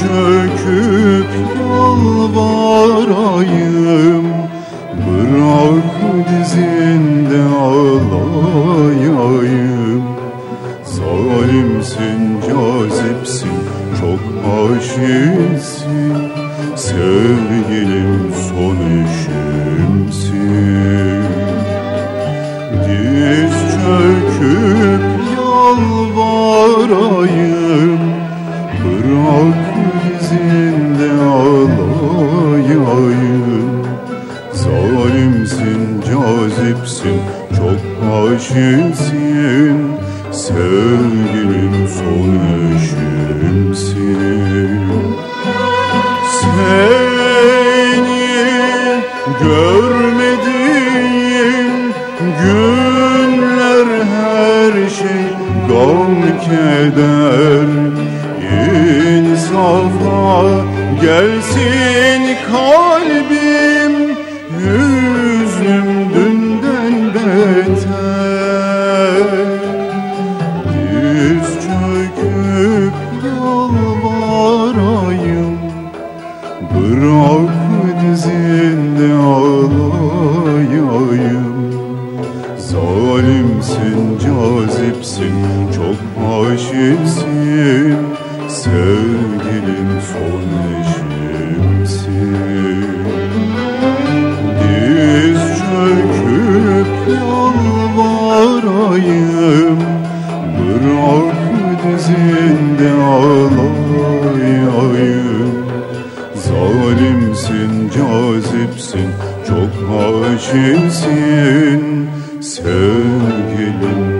çöküp yalvarayım. Bırak dizinde ağlayayım. Zalimsin, cazipsin, çok aşıksın Sevgilim son eşimsin Diz çöküp yalvarayım Zalimsin, cazipsin, çok aşıksın Sevgilim son eşimsin. Seni görmediğim günler her şey gam keder. İnsafa gelsin kalbim Hüznüm dünden beter. Diz çöküp yalvarayım Bırak dizinde ağlayayım Zalimsin, cazipsin, çok aşıksın. Sevgilim son eşimsin ardizinde ağlayayım Zalimsin, cazipsin, çok haşinsin sevgilim.